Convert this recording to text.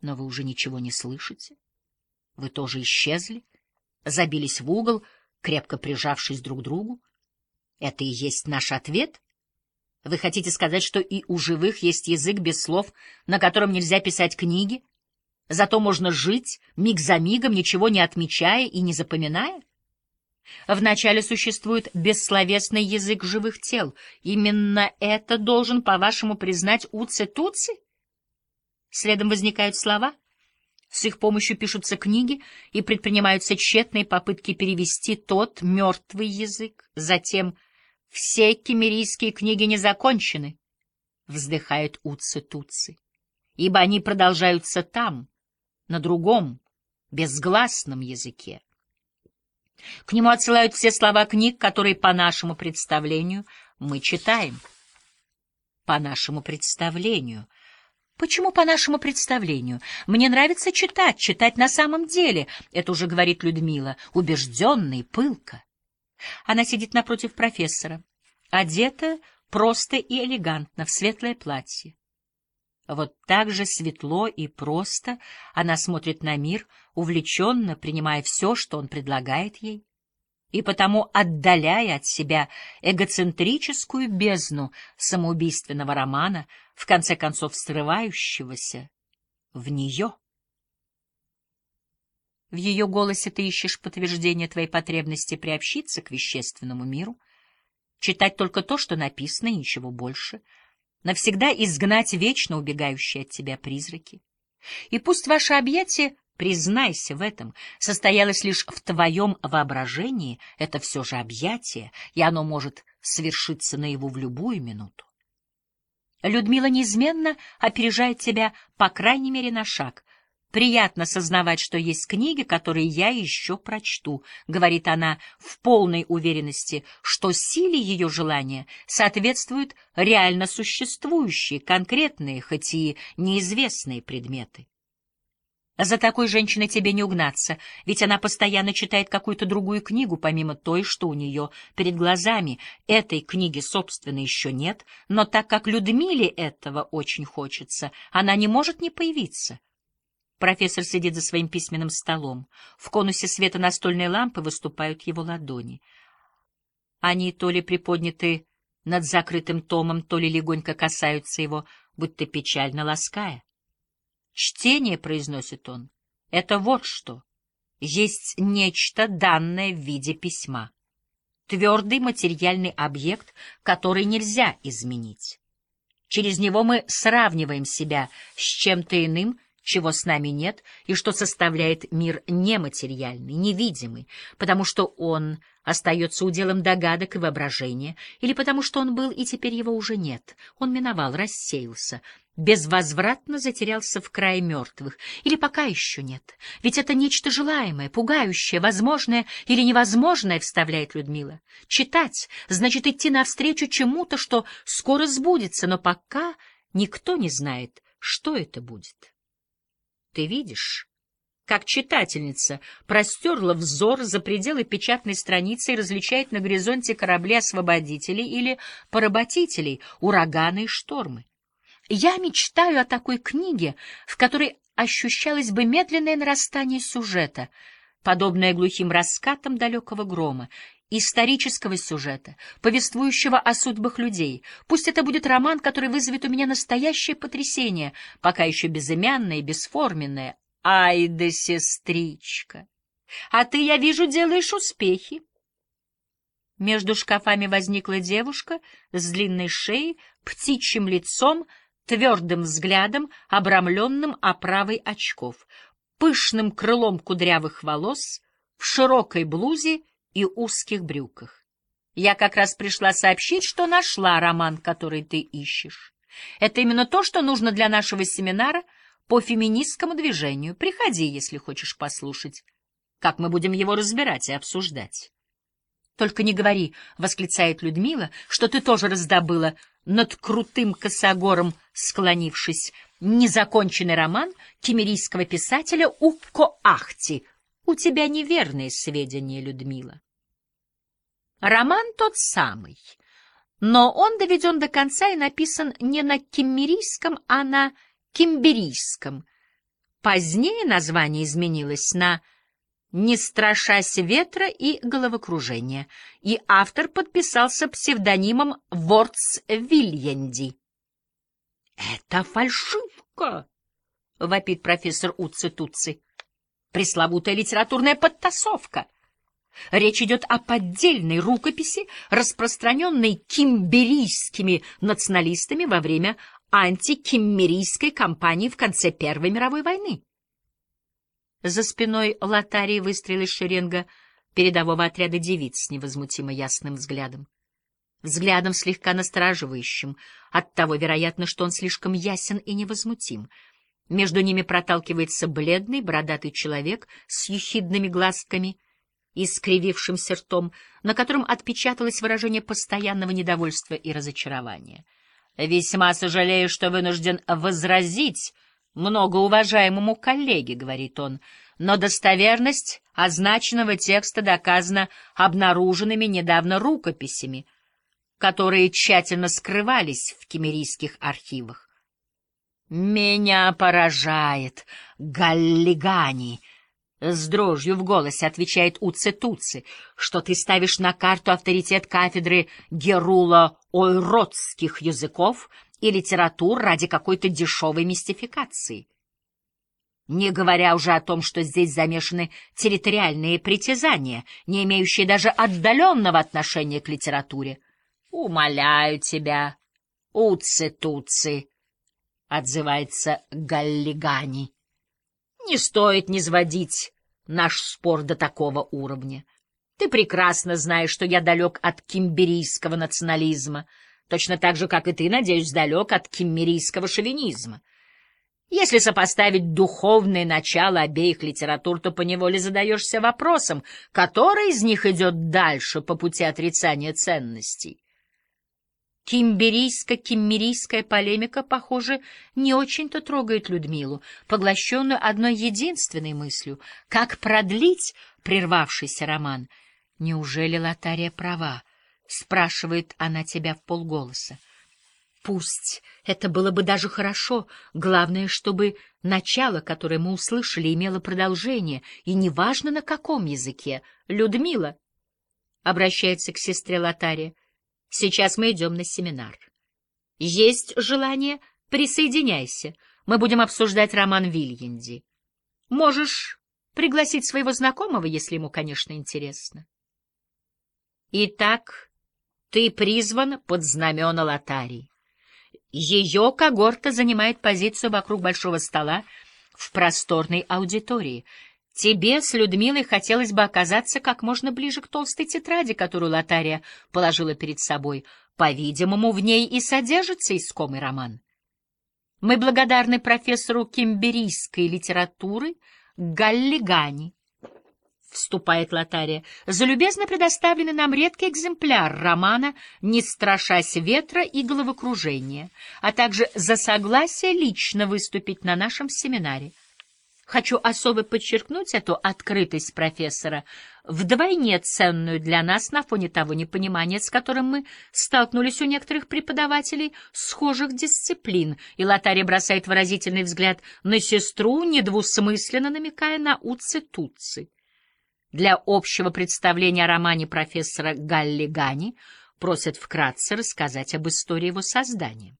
Но вы уже ничего не слышите. Вы тоже исчезли, забились в угол, крепко прижавшись друг к другу. Это и есть наш ответ? Вы хотите сказать, что и у живых есть язык без слов, на котором нельзя писать книги? Зато можно жить миг за мигом, ничего не отмечая и не запоминая? Вначале существует бессловесный язык живых тел. Именно это должен, по-вашему, признать Уци-Туци? Следом возникают слова. С их помощью пишутся книги и предпринимаются тщетные попытки перевести тот мертвый язык. Затем все кемерийские книги не закончены, вздыхают Уци-Туци, ибо они продолжаются там, на другом, безгласном языке. К нему отсылают все слова книг, которые, по нашему представлению, мы читаем. По нашему представлению. Почему по нашему представлению? Мне нравится читать, читать на самом деле. Это уже говорит Людмила, убежденно и пылко. Она сидит напротив профессора, одета просто и элегантно в светлое платье. Вот так же светло и просто она смотрит на мир, увлеченно принимая все, что он предлагает ей, и потому отдаляя от себя эгоцентрическую бездну самоубийственного романа, в конце концов срывающегося в нее. В ее голосе ты ищешь подтверждение твоей потребности приобщиться к вещественному миру, читать только то, что написано, и ничего больше — навсегда изгнать вечно убегающие от тебя призраки. И пусть ваше объятие, признайся в этом, состоялось лишь в твоем воображении, это все же объятие, и оно может свершиться наяву в любую минуту. Людмила неизменно опережает тебя, по крайней мере, на шаг, Приятно сознавать, что есть книги, которые я еще прочту, — говорит она в полной уверенности, что силе ее желания соответствуют реально существующие, конкретные, хоть и неизвестные предметы. За такой женщиной тебе не угнаться, ведь она постоянно читает какую-то другую книгу, помимо той, что у нее перед глазами. Этой книги, собственно, еще нет, но так как Людмиле этого очень хочется, она не может не появиться. Профессор сидит за своим письменным столом. В конусе света настольной лампы выступают его ладони. Они то ли приподняты над закрытым томом, то ли легонько касаются его, будто печально лаская. «Чтение», — произносит он, — «это вот что. Есть нечто, данное в виде письма. Твердый материальный объект, который нельзя изменить. Через него мы сравниваем себя с чем-то иным, чего с нами нет и что составляет мир нематериальный, невидимый, потому что он остается уделом догадок и воображения, или потому что он был и теперь его уже нет, он миновал, рассеялся, безвозвратно затерялся в крае мертвых, или пока еще нет. Ведь это нечто желаемое, пугающее, возможное или невозможное, вставляет Людмила. Читать значит идти навстречу чему-то, что скоро сбудется, но пока никто не знает, что это будет. Ты видишь, как читательница простерла взор за пределы печатной страницы и различает на горизонте корабли-освободителей или поработителей, ураганы и штормы. Я мечтаю о такой книге, в которой ощущалось бы медленное нарастание сюжета, подобное глухим раскатам далекого грома, исторического сюжета, повествующего о судьбах людей. Пусть это будет роман, который вызовет у меня настоящее потрясение, пока еще безымянное и бесформенное. Ай да сестричка! А ты, я вижу, делаешь успехи. Между шкафами возникла девушка с длинной шеей, птичьим лицом, твердым взглядом, обрамленным оправой очков, пышным крылом кудрявых волос, в широкой блузе и узких брюках. Я как раз пришла сообщить, что нашла роман, который ты ищешь. Это именно то, что нужно для нашего семинара по феминистскому движению. Приходи, если хочешь послушать, как мы будем его разбирать и обсуждать. Только не говори, — восклицает Людмила, — что ты тоже раздобыла над крутым косогором, склонившись, незаконченный роман кемерийского писателя Упко Ахти. У тебя неверные сведения, Людмила. Роман тот самый, но он доведен до конца и написан не на киммерийском, а на кимберийском. Позднее название изменилось на «Не страшась ветра и головокружения», и автор подписался псевдонимом Вордс Вильянди. «Это фальшивка!» — вопит профессор Уци Туци. «Пресловутая литературная подтасовка!» Речь идет о поддельной рукописи, распространенной кимберийскими националистами во время антикиммерийской кампании в конце Первой мировой войны. За спиной Лотарии выстрелы шеренга передового отряда девиц с невозмутимо ясным взглядом. Взглядом слегка настораживающим, оттого, вероятно, что он слишком ясен и невозмутим. Между ними проталкивается бледный, бородатый человек с ехидными глазками и скривившимся ртом, на котором отпечаталось выражение постоянного недовольства и разочарования — «Весьма сожалею, что вынужден возразить многоуважаемому коллеге», — говорит он, «но достоверность означенного текста доказана обнаруженными недавно рукописями, которые тщательно скрывались в кемерийских архивах. «Меня поражает Галлигани», с дрожью в голосе отвечает Уци-Туци, что ты ставишь на карту авторитет кафедры Герула ойродских языков и литератур ради какой-то дешевой мистификации. Не говоря уже о том, что здесь замешаны территориальные притязания, не имеющие даже отдаленного отношения к литературе. «Умоляю тебя, Уци-Туци», — отзывается Галлигани. Не стоит низводить наш спор до такого уровня. Ты прекрасно знаешь, что я далек от кимберийского национализма, точно так же, как и ты, надеюсь, далек от киммерийского шовинизма. Если сопоставить духовное начало обеих литератур, то поневоле задаешься вопросом, который из них идет дальше по пути отрицания ценностей. Кимберийско-киммерийская полемика, похоже, не очень-то трогает Людмилу, поглощенную одной единственной мыслью — как продлить прервавшийся роман. «Неужели Лотария права?» — спрашивает она тебя в полголоса. Пусть это было бы даже хорошо, главное, чтобы начало, которое мы услышали, имело продолжение, и неважно на каком языке. Людмила обращается к сестре Лотария — Сейчас мы идем на семинар. Есть желание? Присоединяйся. Мы будем обсуждать роман Вильянди. Можешь пригласить своего знакомого, если ему, конечно, интересно. Итак, ты призван под знамена Лотарии. Ее когорта занимает позицию вокруг большого стола в просторной аудитории — Тебе с Людмилой хотелось бы оказаться как можно ближе к толстой тетради, которую Лотария положила перед собой. По-видимому, в ней и содержится искомый роман. Мы благодарны профессору кимберийской литературы Галлигани, вступает Лотария, за любезно предоставленный нам редкий экземпляр романа «Не страшась ветра и головокружения», а также за согласие лично выступить на нашем семинаре. Хочу особо подчеркнуть эту открытость профессора, вдвойне ценную для нас на фоне того непонимания, с которым мы столкнулись у некоторых преподавателей схожих дисциплин, и Лотария бросает выразительный взгляд на сестру, недвусмысленно намекая на уци-туци. Для общего представления о романе профессора Галли Гани просят вкратце рассказать об истории его создания.